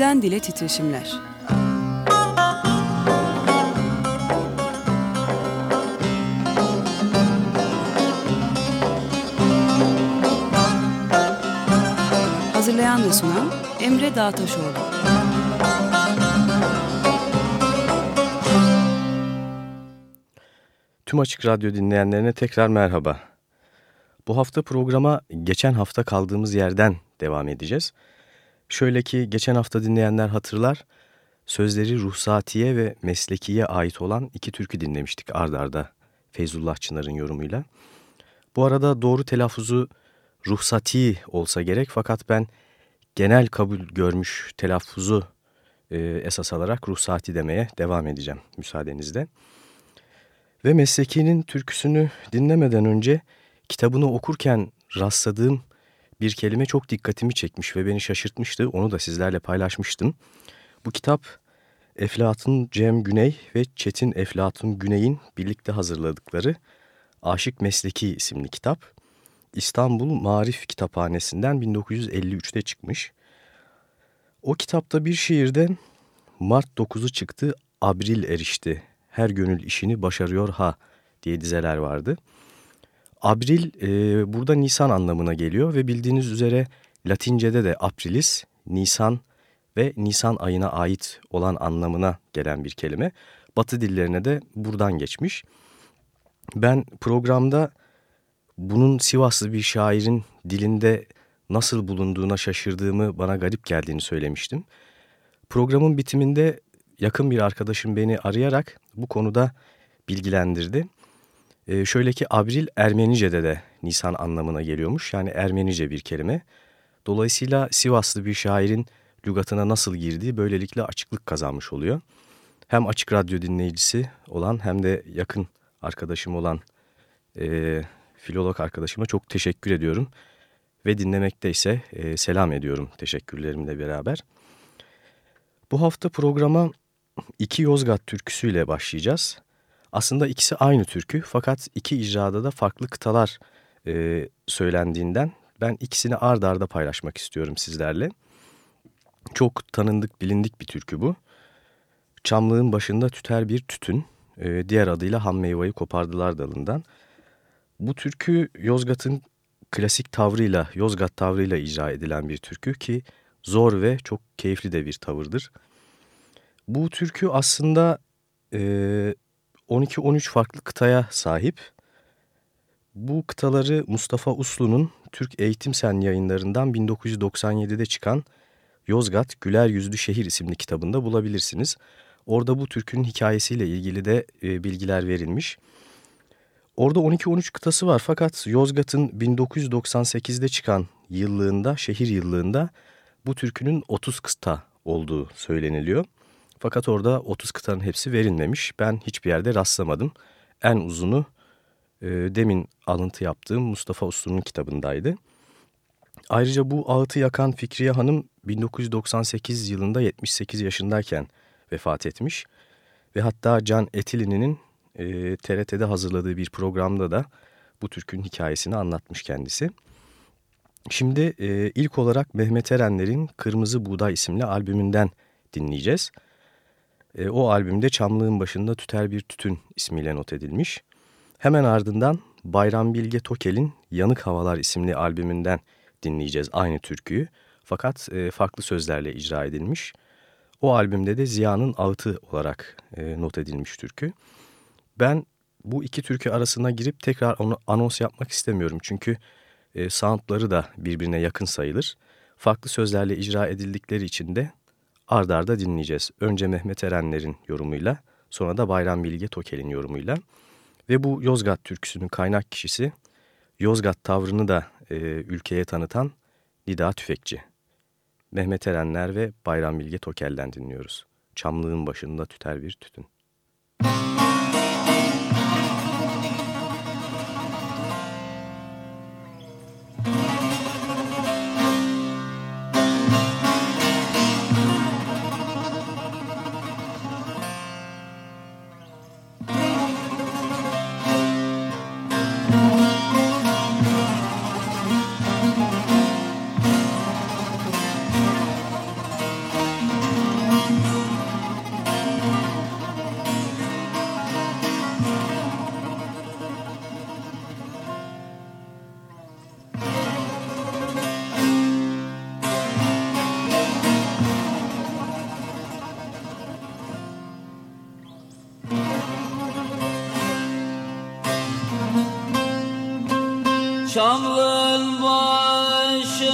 Dilden dile titreşimler. Hazırlayan ve sunan Emre Dağtaşoğlu. Tüm Açık Radyo dinleyenlerine tekrar merhaba. Bu hafta programa geçen hafta kaldığımız yerden devam edeceğiz. Şöyle ki geçen hafta dinleyenler hatırlar, sözleri ruhsatiye ve meslekiye ait olan iki türkü dinlemiştik ard arda Feyzullah Çınar'ın yorumuyla. Bu arada doğru telaffuzu ruhsati olsa gerek fakat ben genel kabul görmüş telaffuzu e, esas alarak ruhsati demeye devam edeceğim müsaadenizle. Ve meslekinin türküsünü dinlemeden önce kitabını okurken rastladığım bir kelime çok dikkatimi çekmiş ve beni şaşırtmıştı. Onu da sizlerle paylaşmıştım. Bu kitap Eflatun Cem Güney ve Çetin Eflatun Güney'in birlikte hazırladıkları Aşık Mesleki isimli kitap. İstanbul Marif Kitaphanesi'nden 1953'te çıkmış. O kitapta bir şiirde Mart 9'u çıktı, Abril erişti, her gönül işini başarıyor ha diye dizeler vardı. Abril e, burada Nisan anlamına geliyor ve bildiğiniz üzere Latince'de de Aprilis, Nisan ve Nisan ayına ait olan anlamına gelen bir kelime. Batı dillerine de buradan geçmiş. Ben programda bunun Sivaslı bir şairin dilinde nasıl bulunduğuna şaşırdığımı bana garip geldiğini söylemiştim. Programın bitiminde yakın bir arkadaşım beni arayarak bu konuda bilgilendirdi. Ee, şöyle ki Abril Ermenice'de de Nisan anlamına geliyormuş. Yani Ermenice bir kelime. Dolayısıyla Sivaslı bir şairin lügatına nasıl girdiği böylelikle açıklık kazanmış oluyor. Hem açık radyo dinleyicisi olan hem de yakın arkadaşım olan e, filolog arkadaşıma çok teşekkür ediyorum. Ve dinlemekteyse e, selam ediyorum teşekkürlerimle beraber. Bu hafta programa iki Yozgat türküsüyle başlayacağız. Aslında ikisi aynı türkü fakat iki icrada da farklı kıtalar e, söylendiğinden ben ikisini ard arda paylaşmak istiyorum sizlerle. Çok tanındık bilindik bir türkü bu. Çamlığın başında tüter bir tütün, e, diğer adıyla ham meyveyi kopardılar dalından. Bu türkü Yozgat'ın klasik tavrıyla, Yozgat tavrıyla icra edilen bir türkü ki zor ve çok keyifli de bir tavırdır. Bu türkü aslında e, 12-13 farklı kıtaya sahip. Bu kıtaları Mustafa Uslu'nun Türk Eğitim Sen yayınlarından 1997'de çıkan Yozgat Güler Yüzlü Şehir isimli kitabında bulabilirsiniz. Orada bu türkünün hikayesiyle ilgili de e, bilgiler verilmiş. Orada 12-13 kıtası var fakat Yozgat'ın 1998'de çıkan yıllığında, şehir yıllığında bu türkünün 30 kıta olduğu söyleniliyor. Fakat orada 30 kıtanın hepsi verilmemiş. Ben hiçbir yerde rastlamadım. En uzunu e, demin alıntı yaptığım Mustafa Uslu'nun kitabındaydı. Ayrıca bu ağıtı yakan Fikriye Hanım 1998 yılında 78 yaşındayken vefat etmiş. Ve hatta Can Etili'nin e, TRT'de hazırladığı bir programda da bu türkün hikayesini anlatmış kendisi. Şimdi e, ilk olarak Mehmet Erenler'in Kırmızı Buğday isimli albümünden dinleyeceğiz. E, o albümde Çamlığın Başında Tüter Bir Tütün ismiyle not edilmiş. Hemen ardından Bayram Bilge Tokel'in Yanık Havalar isimli albümünden dinleyeceğiz aynı türküyü. Fakat e, farklı sözlerle icra edilmiş. O albümde de Ziya'nın Ağıtı olarak e, not edilmiş türkü. Ben bu iki türkü arasına girip tekrar onu anons yapmak istemiyorum. Çünkü e, soundları da birbirine yakın sayılır. Farklı sözlerle icra edildikleri için de ard arda dinleyeceğiz. Önce Mehmet Erenler'in yorumuyla sonra da Bayram Bilge Tokel'in yorumuyla. Ve bu Yozgat türküsünün kaynak kişisi Yozgat tavrını da e, ülkeye tanıtan Nida Tüfekçi. Mehmet Erenler ve Bayram Bilge Tokel'den dinliyoruz. Çamlığın başında tüter bir tütün. Çamlın başında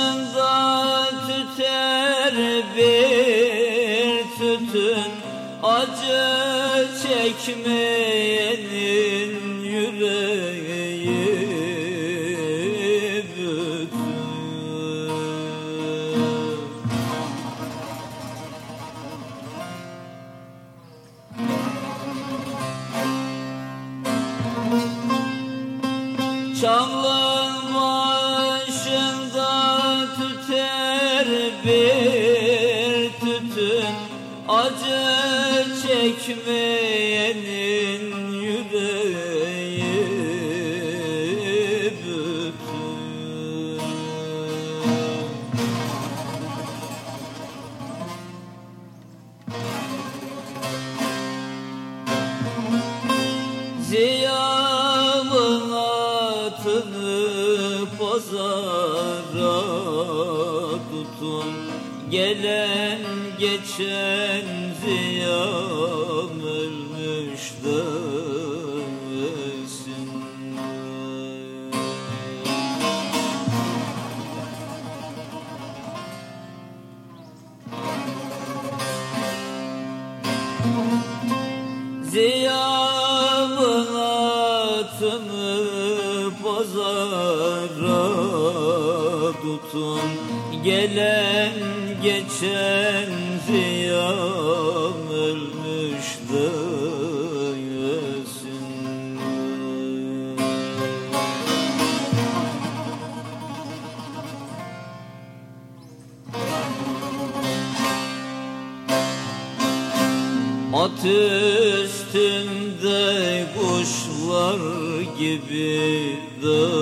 tüter bir tütün. Acı çekmiş At üstünde kuşlar gibi dön.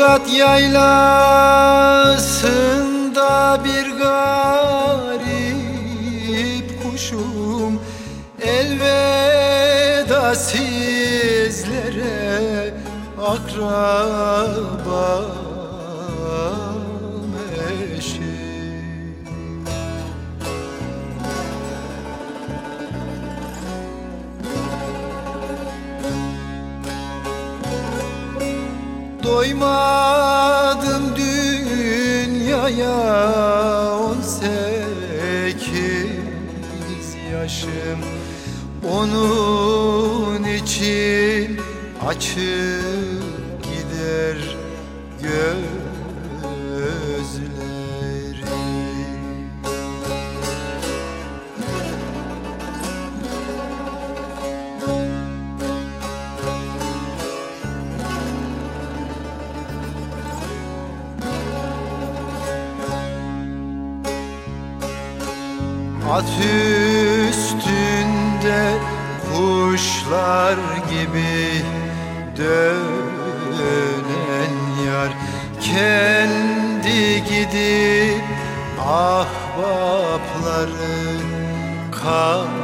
Yozgat yaylasında bir garip kuşum. Elveda sizlere akraba Doymadım dünyaya on sekiz yaşım. Onun için açık At üstünde kuşlar gibi dönen yar. Kendi gidip ahbapları kalan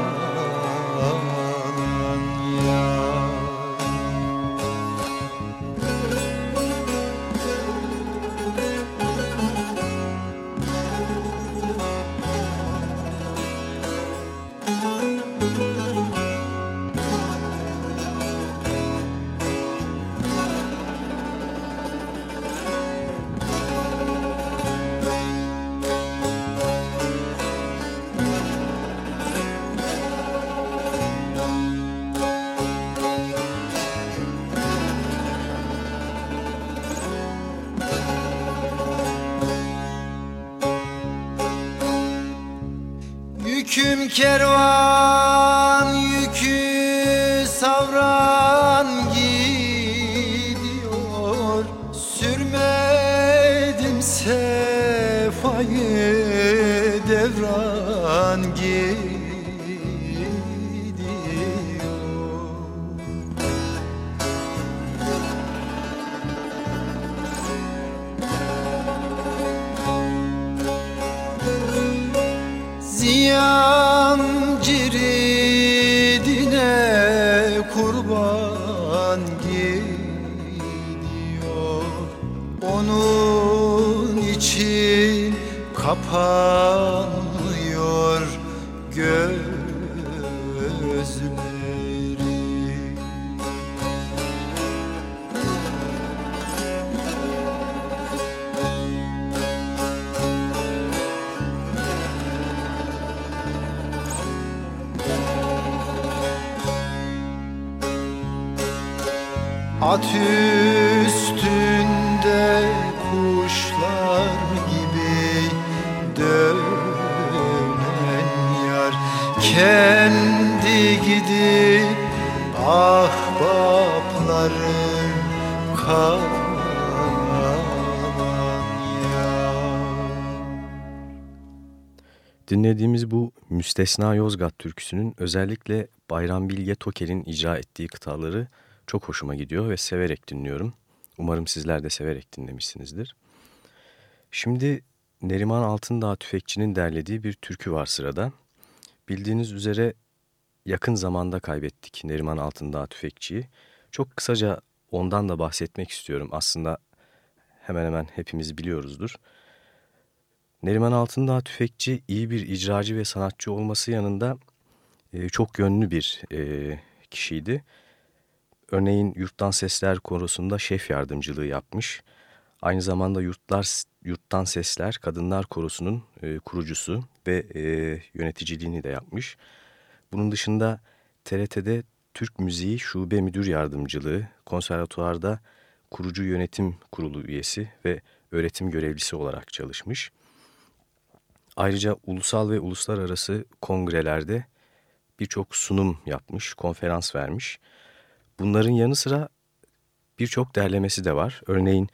quiero a love. Dinlediğimiz bu Müstesna Yozgat türküsünün özellikle Bayram Bilge Toker'in icra ettiği kıtaları çok hoşuma gidiyor ve severek dinliyorum. Umarım sizler de severek dinlemişsinizdir. Şimdi Neriman Altındağ Tüfekçi'nin derlediği bir türkü var sırada. Bildiğiniz üzere yakın zamanda kaybettik Neriman Altındağ Tüfekçi'yi. Çok kısaca ondan da bahsetmek istiyorum. Aslında hemen hemen hepimiz biliyoruzdur. Neriman Altındağ Tüfekçi iyi bir icracı ve sanatçı olması yanında e, çok yönlü bir e, kişiydi. Örneğin Yurttan Sesler Korosu'nda şef yardımcılığı yapmış. Aynı zamanda Yurtlar Yurttan Sesler Kadınlar Korosu'nun e, kurucusu ve e, yöneticiliğini de yapmış. Bunun dışında TRT'de Türk Müziği Şube Müdür Yardımcılığı, konservatuvarda kurucu yönetim kurulu üyesi ve öğretim görevlisi olarak çalışmış. Ayrıca ulusal ve uluslararası kongrelerde birçok sunum yapmış, konferans vermiş. Bunların yanı sıra birçok derlemesi de var. Örneğin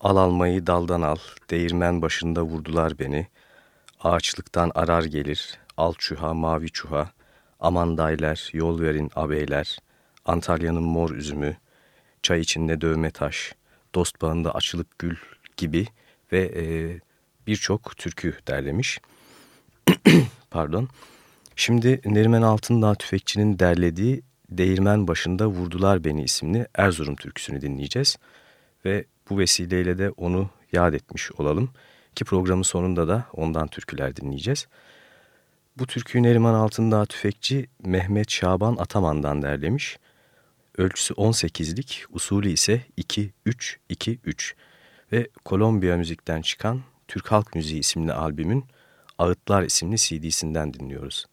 Al almayı daldan al, değirmen başında vurdular beni, ağaçlıktan arar gelir, al çuha mavi çuha, aman dayler, yol verin abeyler, Antalya'nın mor üzümü, çay içinde dövme taş, Dost bağında açılıp gül gibi. Ve e, birçok türkü derlemiş. Pardon. Şimdi Neriman Altındağ Tüfekçi'nin derlediği Değirmen Başında Vurdular Beni isimli Erzurum türküsünü dinleyeceğiz. Ve bu vesileyle de onu yad etmiş olalım ki programın sonunda da ondan türküler dinleyeceğiz. Bu türküyü Neriman Altındağ Tüfekçi Mehmet Şaban Ataman'dan derlemiş. Ölçüsü 18'lik, usulü ise 2-3-2-3 ve Kolombiya müzikten çıkan Türk Halk Müziği isimli albümün Ağıtlar isimli CD'sinden dinliyoruz.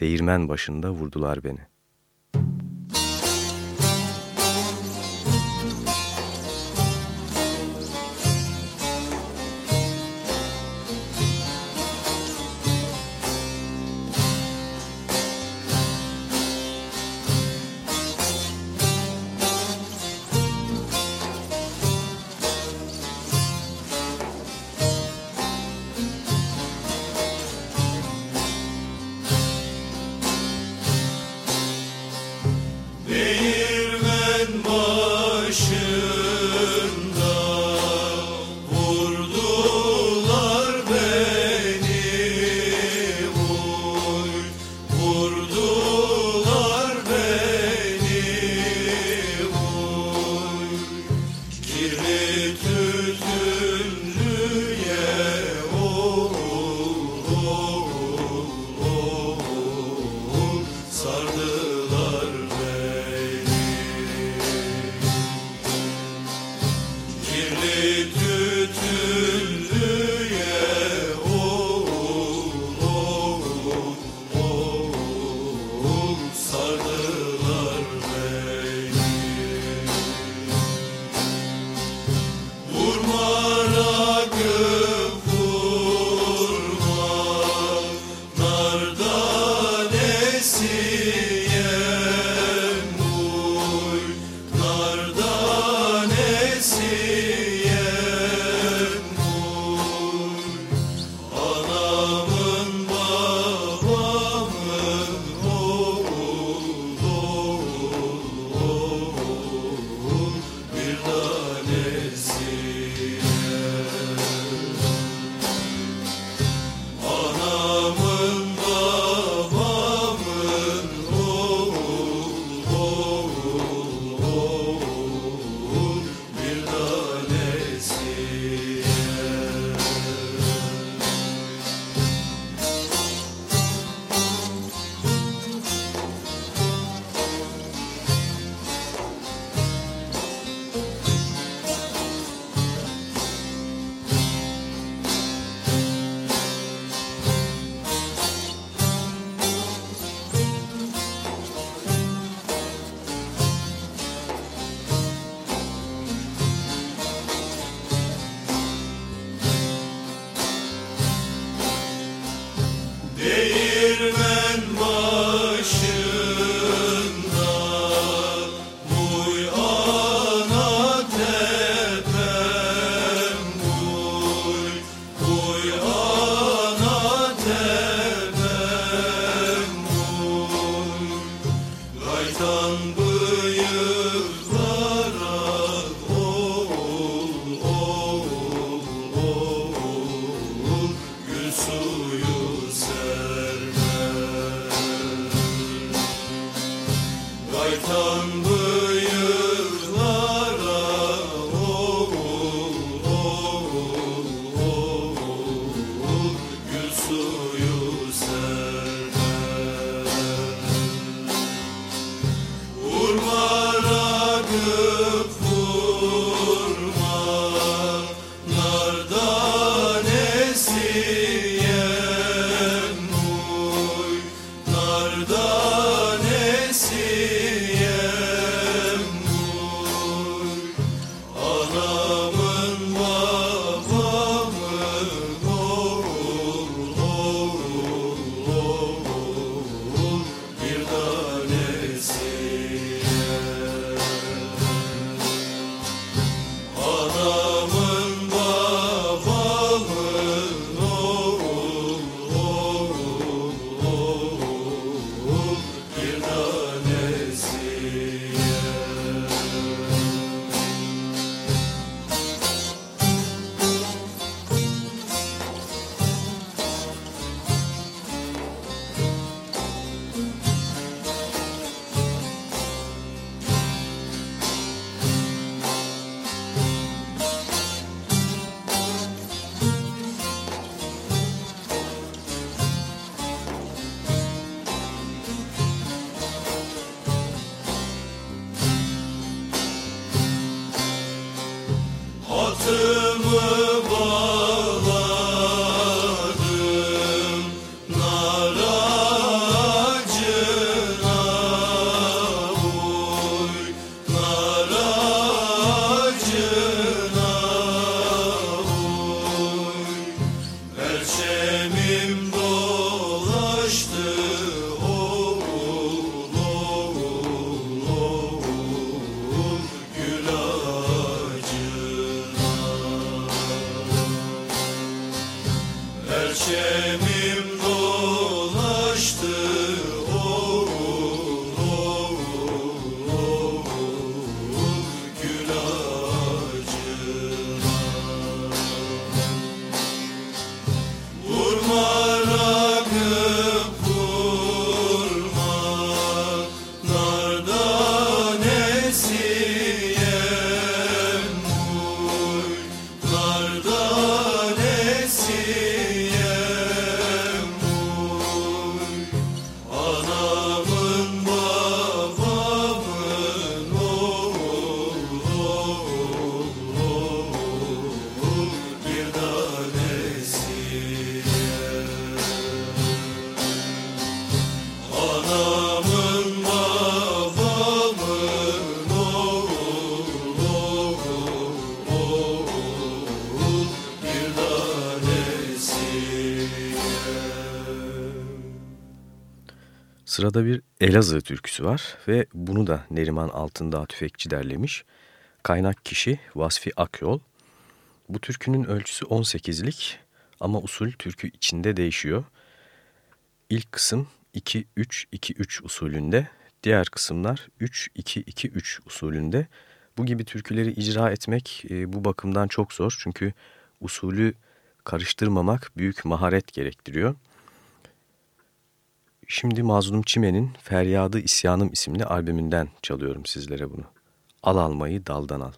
Değirmen başında vurdular beni. look Perşemim dolar Sırada bir Elazığ türküsü var ve bunu da Neriman Altındağ Tüfekçi derlemiş. Kaynak kişi Vasfi Akyol. Bu türkünün ölçüsü 18'lik ama usul türkü içinde değişiyor. İlk kısım 2-3-2-3 usulünde, diğer kısımlar 3-2-2-3 usulünde. Bu gibi türküleri icra etmek e, bu bakımdan çok zor çünkü usulü karıştırmamak büyük maharet gerektiriyor. Şimdi Mazlum Çimen'in Feryadı İsyanım isimli albümünden çalıyorum sizlere bunu. Al almayı daldan al.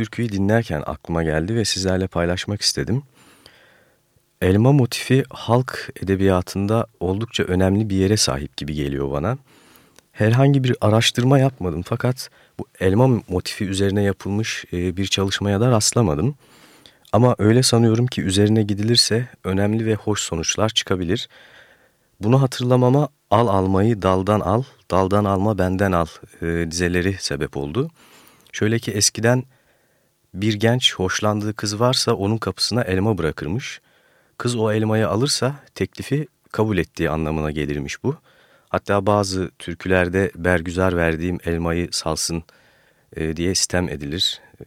Türküyü dinlerken aklıma geldi ve sizlerle paylaşmak istedim. Elma motifi halk edebiyatında oldukça önemli bir yere sahip gibi geliyor bana. Herhangi bir araştırma yapmadım fakat bu elma motifi üzerine yapılmış e, bir çalışmaya da rastlamadım. Ama öyle sanıyorum ki üzerine gidilirse önemli ve hoş sonuçlar çıkabilir. Bunu hatırlamama al almayı daldan al daldan alma benden al e, dizeleri sebep oldu. Şöyle ki eskiden bir genç hoşlandığı kız varsa onun kapısına elma bırakırmış. Kız o elmayı alırsa teklifi kabul ettiği anlamına gelirmiş bu. Hatta bazı türkülerde bergüzar verdiğim elmayı salsın e, diye sistem edilir. E,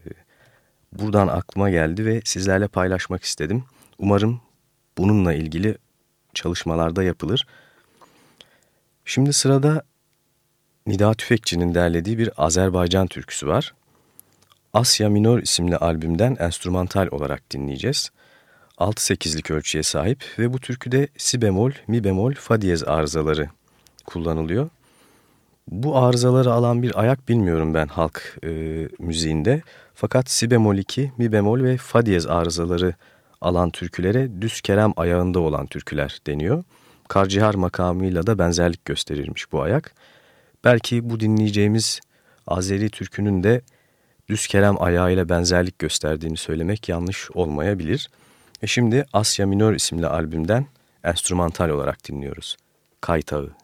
buradan aklıma geldi ve sizlerle paylaşmak istedim. Umarım bununla ilgili çalışmalarda yapılır. Şimdi sırada Nida Tüfekçi'nin derlediği bir Azerbaycan türküsü var. Asya Minor isimli albümden enstrümantal olarak dinleyeceğiz. 6-8'lik ölçüye sahip ve bu türküde si bemol, mi bemol, fa diyez arızaları kullanılıyor. Bu arızaları alan bir ayak bilmiyorum ben halk e, müziğinde. Fakat si bemol 2, mi bemol ve fa diyez arızaları alan türkülere düz kerem ayağında olan türküler deniyor. Karcihar makamıyla da benzerlik gösterirmiş bu ayak. Belki bu dinleyeceğimiz Azeri türkünün de düz kerem ayağıyla benzerlik gösterdiğini söylemek yanlış olmayabilir. E şimdi Asya Minör isimli albümden enstrümantal olarak dinliyoruz. Kaytağı.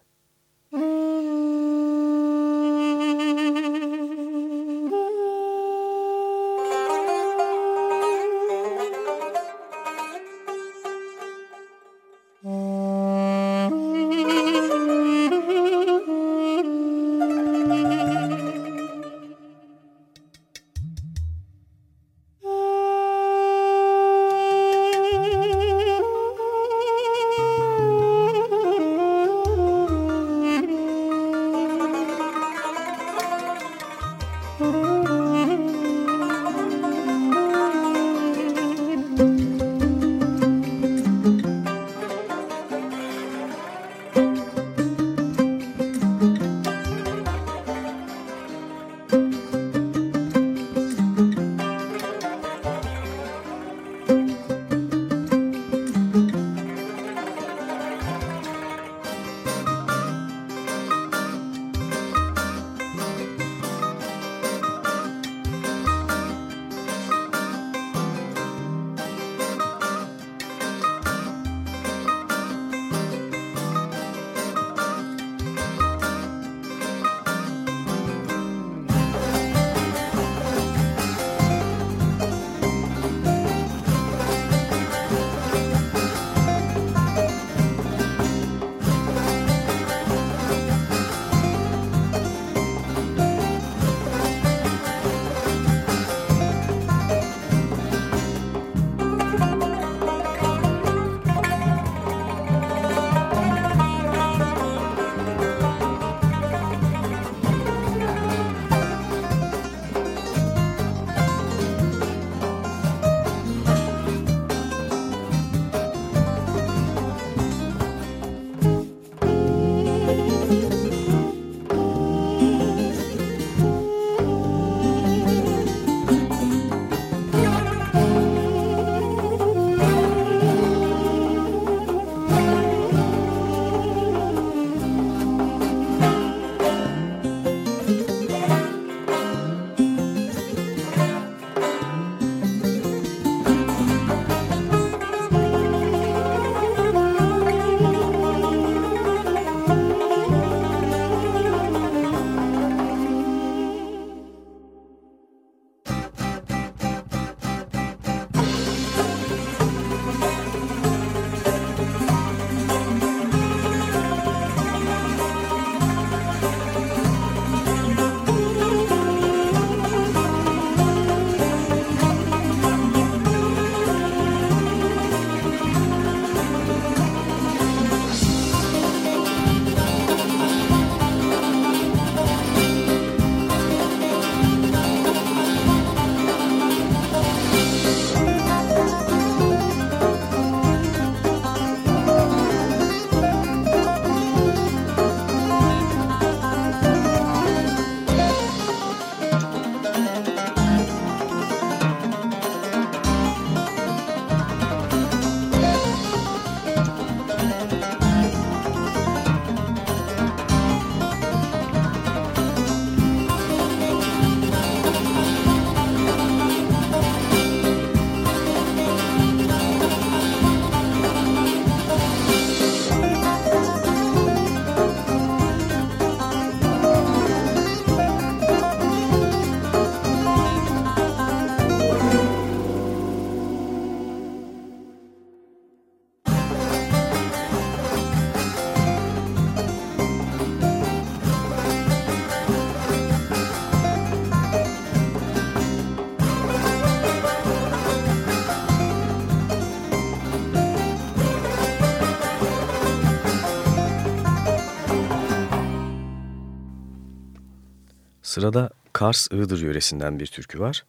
Sırada Kars Iğdır yöresinden bir türkü var.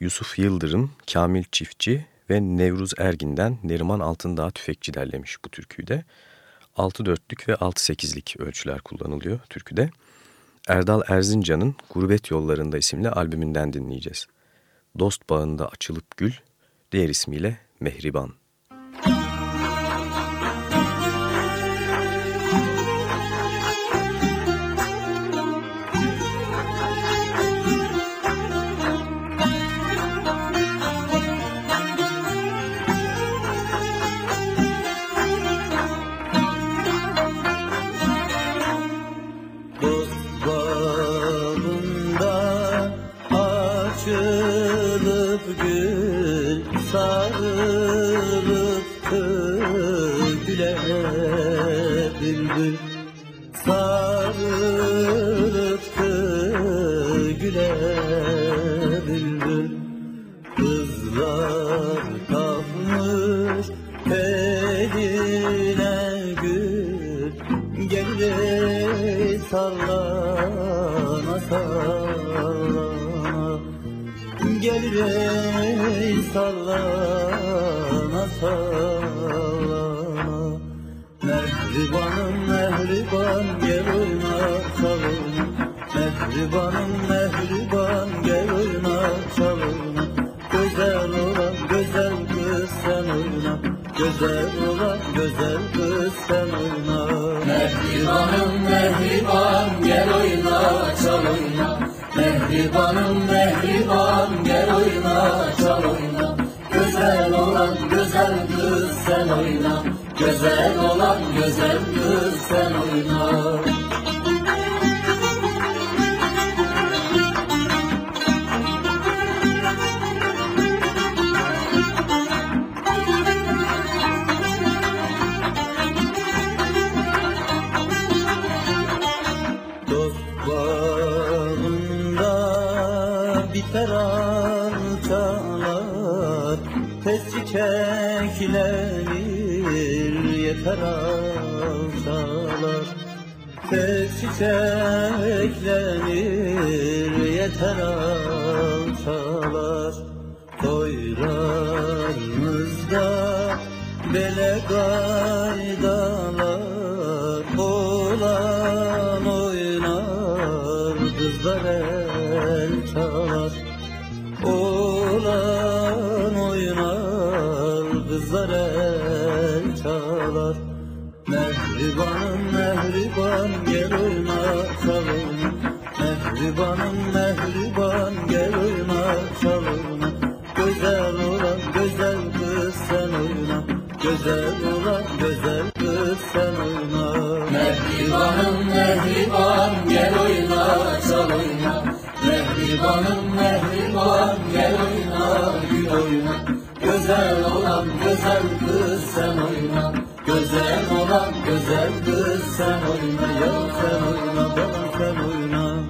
Yusuf Yıldırım, Kamil Çiftçi ve Nevruz Ergin'den Neriman Altındağ Tüfekçi derlemiş bu türküyü de. 6 dörtlük ve 6 sekizlik ölçüler kullanılıyor türküde. Erdal Erzincan'ın Gurbet Yollarında isimli albümünden dinleyeceğiz. Dost bağında açılıp gül, diğer ismiyle Mehriban. sallana sallana Mehribanım mehriban gel oyna salın Mehribanım mehriban çiçeklenir güzel kız sen oyna Güzel olan güzel kız sen oyna Ya sen oyna bana sen oyna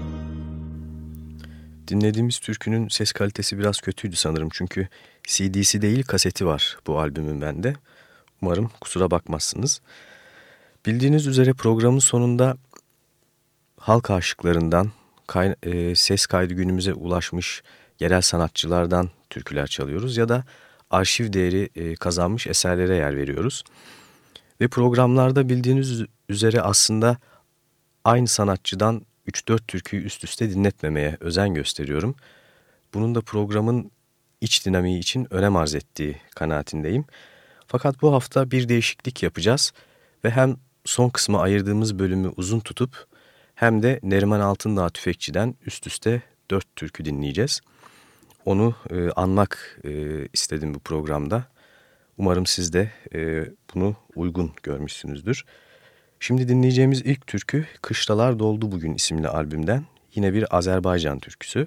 Dinlediğimiz türkünün ses kalitesi biraz kötüydü sanırım çünkü CD'si değil kaseti var bu albümün bende. Umarım kusura bakmazsınız. Bildiğiniz üzere programın sonunda halk aşıklarından, e, ses kaydı günümüze ulaşmış yerel sanatçılardan türküler çalıyoruz ya da arşiv değeri e, kazanmış eserlere yer veriyoruz. Ve programlarda bildiğiniz üzere aslında aynı sanatçıdan 3-4 türküyü üst üste dinletmemeye özen gösteriyorum. Bunun da programın iç dinamiği için önem arz ettiği kanaatindeyim. Fakat bu hafta bir değişiklik yapacağız ve hem son kısmı ayırdığımız bölümü uzun tutup hem de Neriman Altındağ Tüfekçi'den üst üste 4 türkü dinleyeceğiz. Onu e, anmak e, istedim bu programda. Umarım siz de e, bunu uygun görmüşsünüzdür. Şimdi dinleyeceğimiz ilk türkü Kışlalar Doldu Bugün isimli albümden yine bir Azerbaycan türküsü.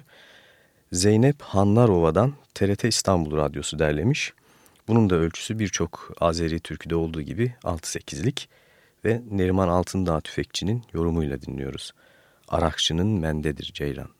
Zeynep Hanlarova'dan TRT İstanbul Radyosu derlemiş. Bunun da ölçüsü birçok Azeri türküde olduğu gibi 6-8'lik ve Neriman Altındağ Tüfekçi'nin yorumuyla dinliyoruz. Arakçının mendedir Ceylan.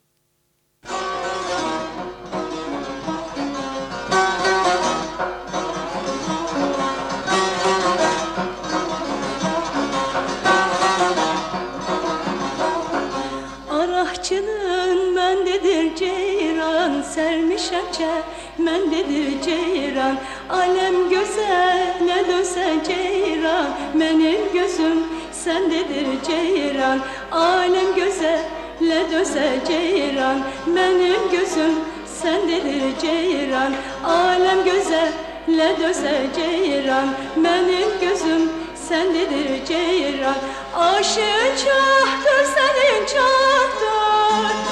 Döşekçe mendedir ceyran. Alem gözele döse ceyran. Benim gözüm sendedir ceyran. Alem gözele döse ceyran. Benim gözüm sendedir ceyran. Alem gözele döse ceyran. Benim gözüm sendedir ceyran. Aşığın çoktur senin çoktur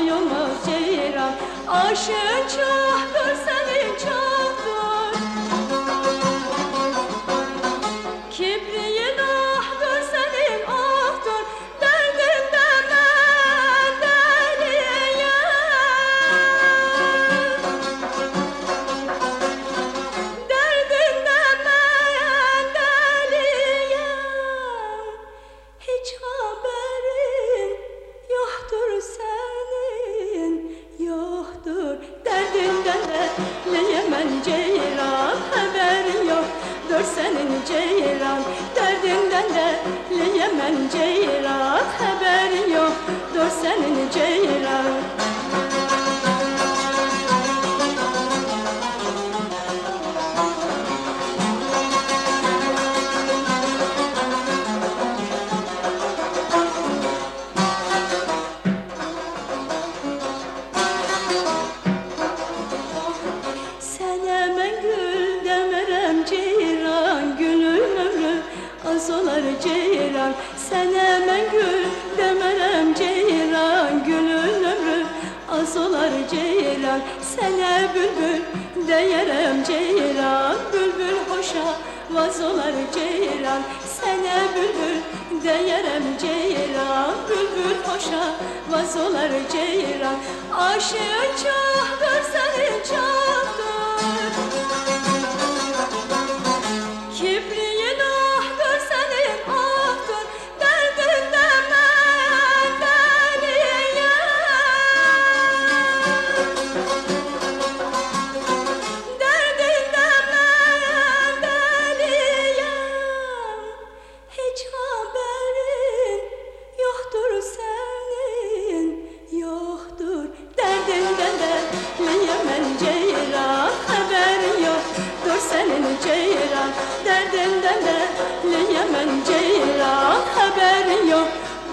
pay olmaz ceyran Aşığın çoktur senin çoktur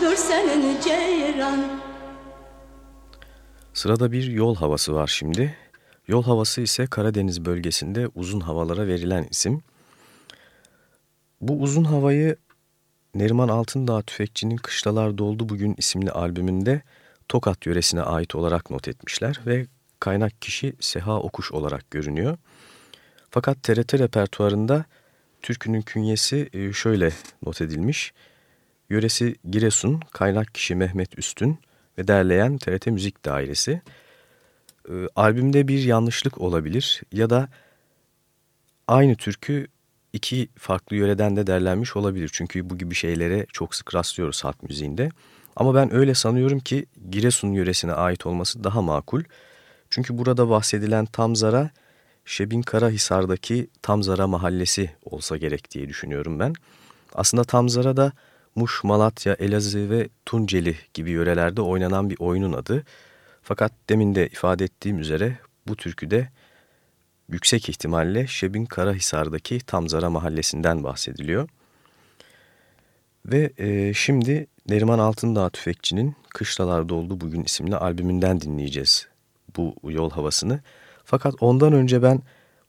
yoktur senin ceyran Sırada bir yol havası var şimdi. Yol havası ise Karadeniz bölgesinde uzun havalara verilen isim. Bu uzun havayı Neriman Altındağ Tüfekçi'nin Kışlalar Doldu Bugün isimli albümünde Tokat yöresine ait olarak not etmişler ve kaynak kişi Seha Okuş olarak görünüyor. Fakat TRT repertuarında türkünün künyesi e, şöyle not edilmiş. Yöresi Giresun, kaynak kişi Mehmet Üstün ve derleyen TRT Müzik Dairesi. E, albümde bir yanlışlık olabilir ya da aynı türkü iki farklı yöreden de derlenmiş olabilir. Çünkü bu gibi şeylere çok sık rastlıyoruz halk müziğinde. Ama ben öyle sanıyorum ki Giresun yöresine ait olması daha makul. Çünkü burada bahsedilen Tamzara, Şebin Karahisar'daki Tamzara mahallesi olsa gerek diye düşünüyorum ben. Aslında Tamzara da Muş, Malatya, Elazığ ve Tunceli gibi yörelerde oynanan bir oyunun adı. Fakat demin de ifade ettiğim üzere bu türküde yüksek ihtimalle Şebin Karahisar'daki Tamzara mahallesinden bahsediliyor. Ve e, şimdi Neriman Altındağ Tüfekçi'nin Kışlalarda Oldu Bugün isimli albümünden dinleyeceğiz bu yol havasını. Fakat ondan önce ben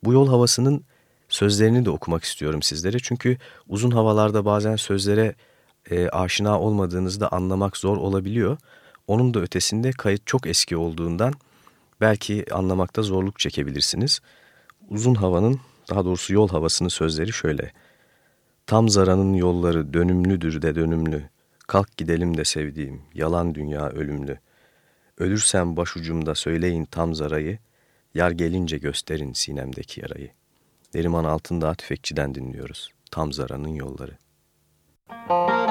bu yol havasının sözlerini de okumak istiyorum sizlere. Çünkü uzun havalarda bazen sözlere e, aşina olmadığınızda anlamak zor olabiliyor. Onun da ötesinde kayıt çok eski olduğundan belki anlamakta zorluk çekebilirsiniz. Uzun havanın daha doğrusu yol havasının sözleri şöyle. Tam zaranın yolları dönümlüdür de dönümlü. Kalk gidelim de sevdiğim, yalan dünya ölümlü. Ölürsem başucumda söyleyin tam zarayı, yar gelince gösterin sinemdeki yarayı. Neriman Altındağ Tüfekçi'den dinliyoruz. Tam zaranın yolları. Müzik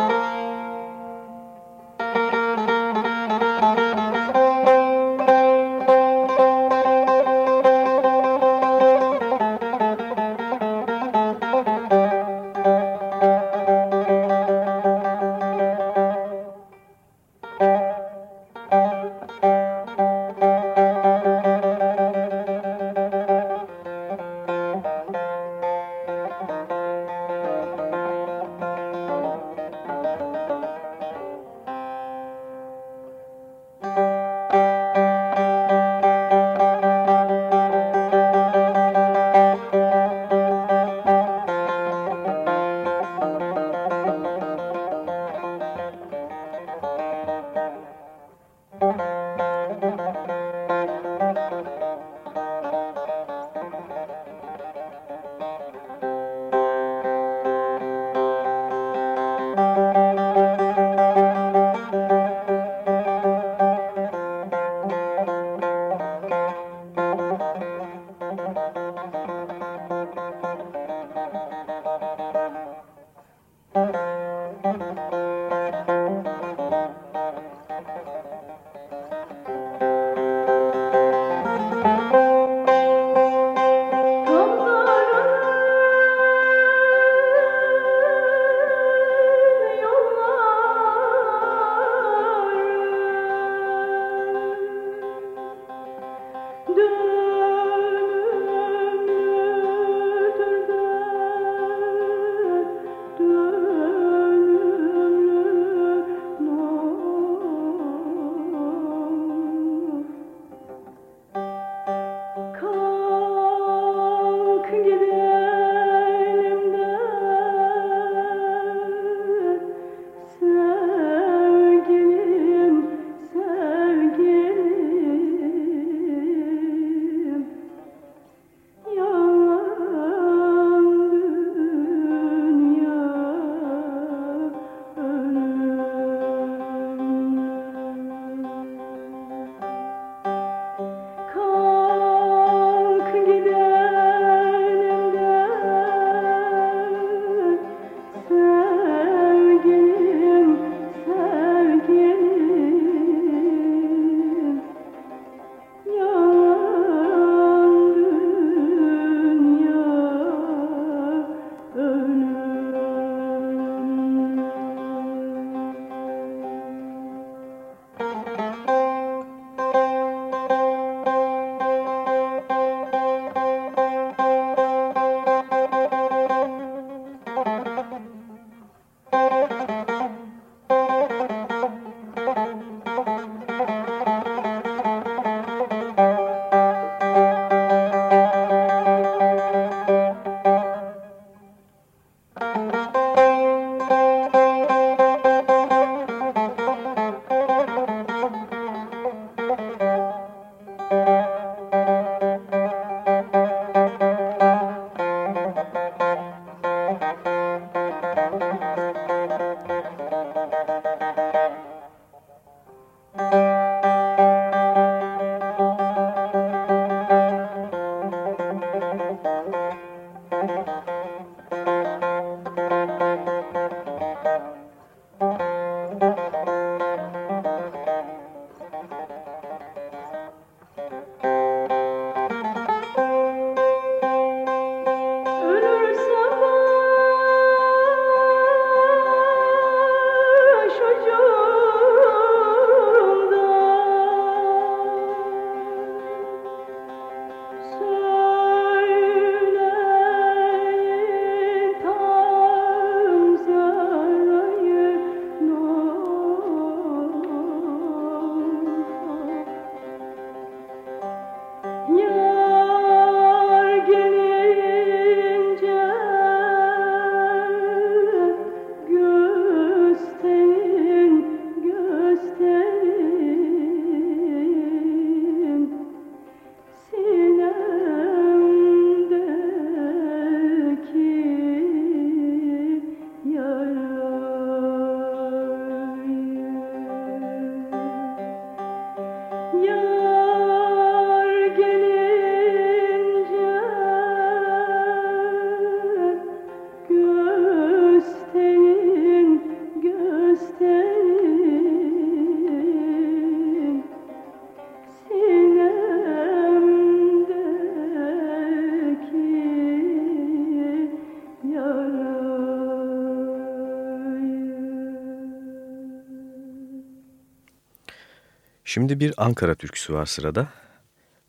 Şimdi bir Ankara türküsü var sırada.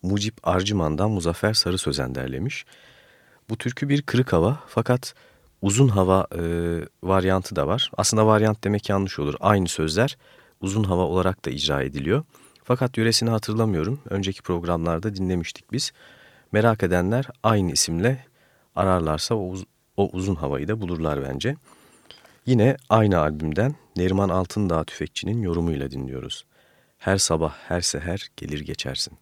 Mucip Arcıman'dan Muzaffer Sarı Sözen derlemiş. Bu türkü bir kırık hava fakat uzun hava e, varyantı da var. Aslında varyant demek yanlış olur. Aynı sözler uzun hava olarak da icra ediliyor. Fakat yöresini hatırlamıyorum. Önceki programlarda dinlemiştik biz. Merak edenler aynı isimle ararlarsa o, uz o uzun havayı da bulurlar bence. Yine aynı albümden Neriman Altındağ Tüfekçi'nin yorumuyla dinliyoruz. Her sabah her seher gelir geçersin.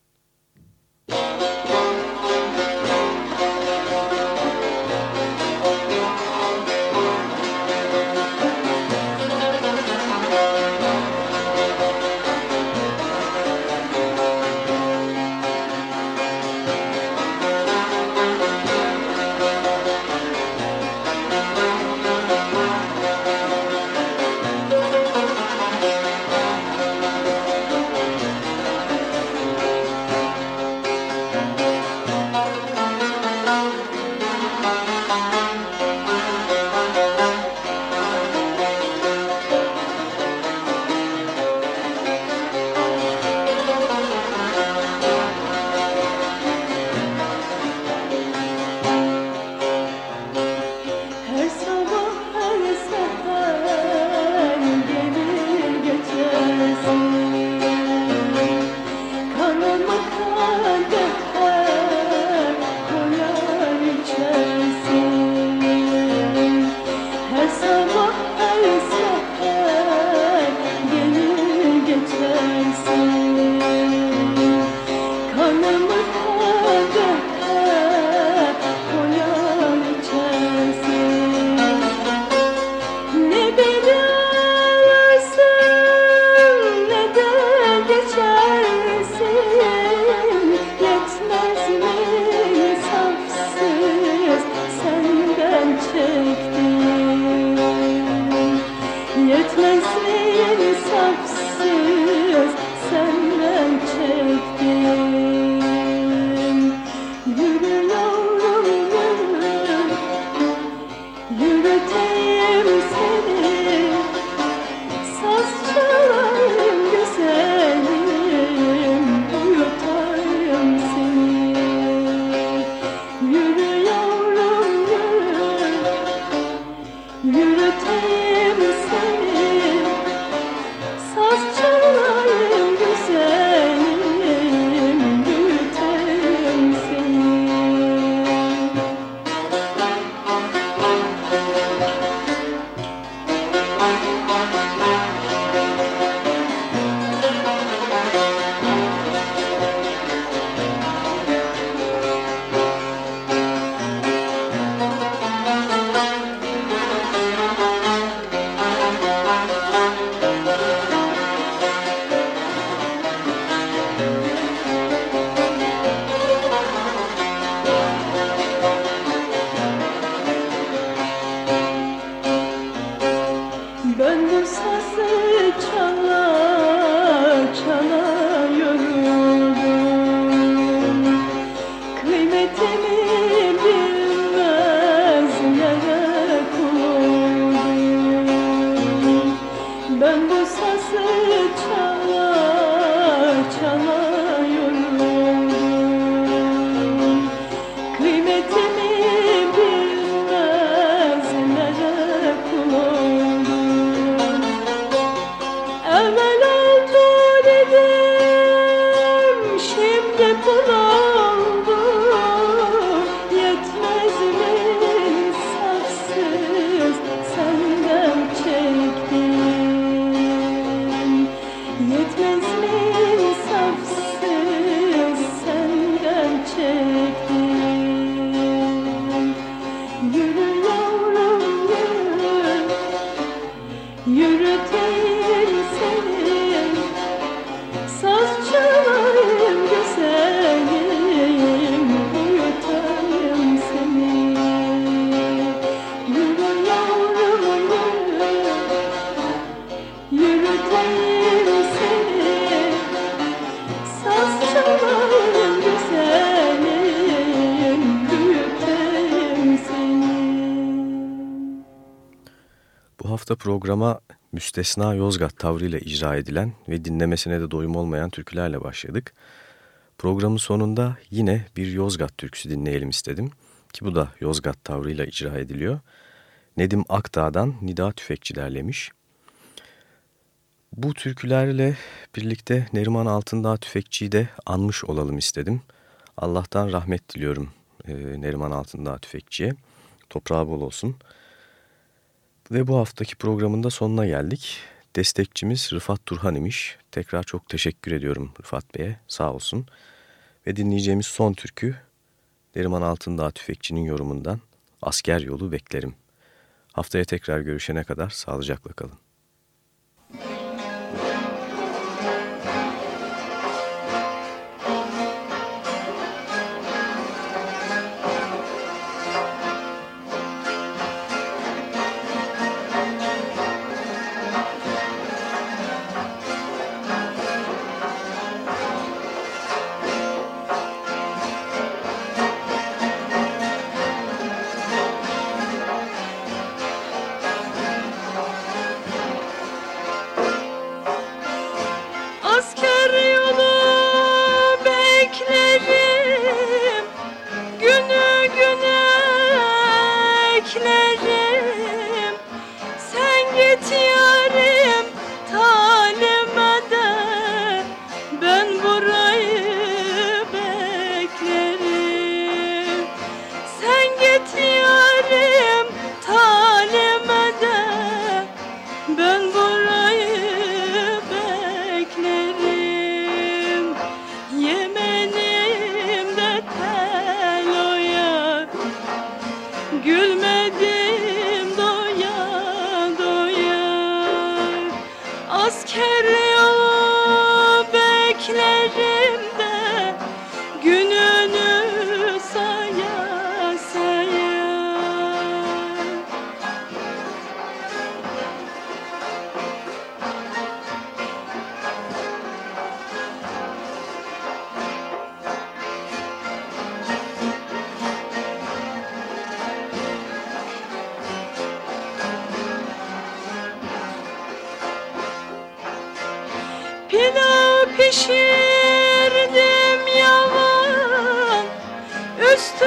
to me. programa müstesna Yozgat tavrıyla icra edilen ve dinlemesine de doyum olmayan türkülerle başladık. Programın sonunda yine bir Yozgat türküsü dinleyelim istedim ki bu da Yozgat tavrıyla icra ediliyor. Nedim Akdağ'dan Nida Tüfekçi derlemiş. Bu türkülerle birlikte Neriman Altındağ Tüfekçi'yi de anmış olalım istedim. Allah'tan rahmet diliyorum e, Neriman Altındağ Tüfekçi'ye. Toprağı bol olsun. Ve bu haftaki programın da sonuna geldik. Destekçimiz Rıfat Turhan imiş. Tekrar çok teşekkür ediyorum Rıfat Bey'e. Sağ olsun. Ve dinleyeceğimiz son türkü Neriman Altındağ Tüfekçi'nin yorumundan Asker Yolu Beklerim. Haftaya tekrar görüşene kadar sağlıcakla kalın.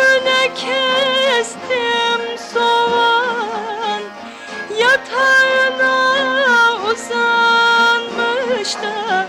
üstüne kestim soğan. Yatağına uzanmış da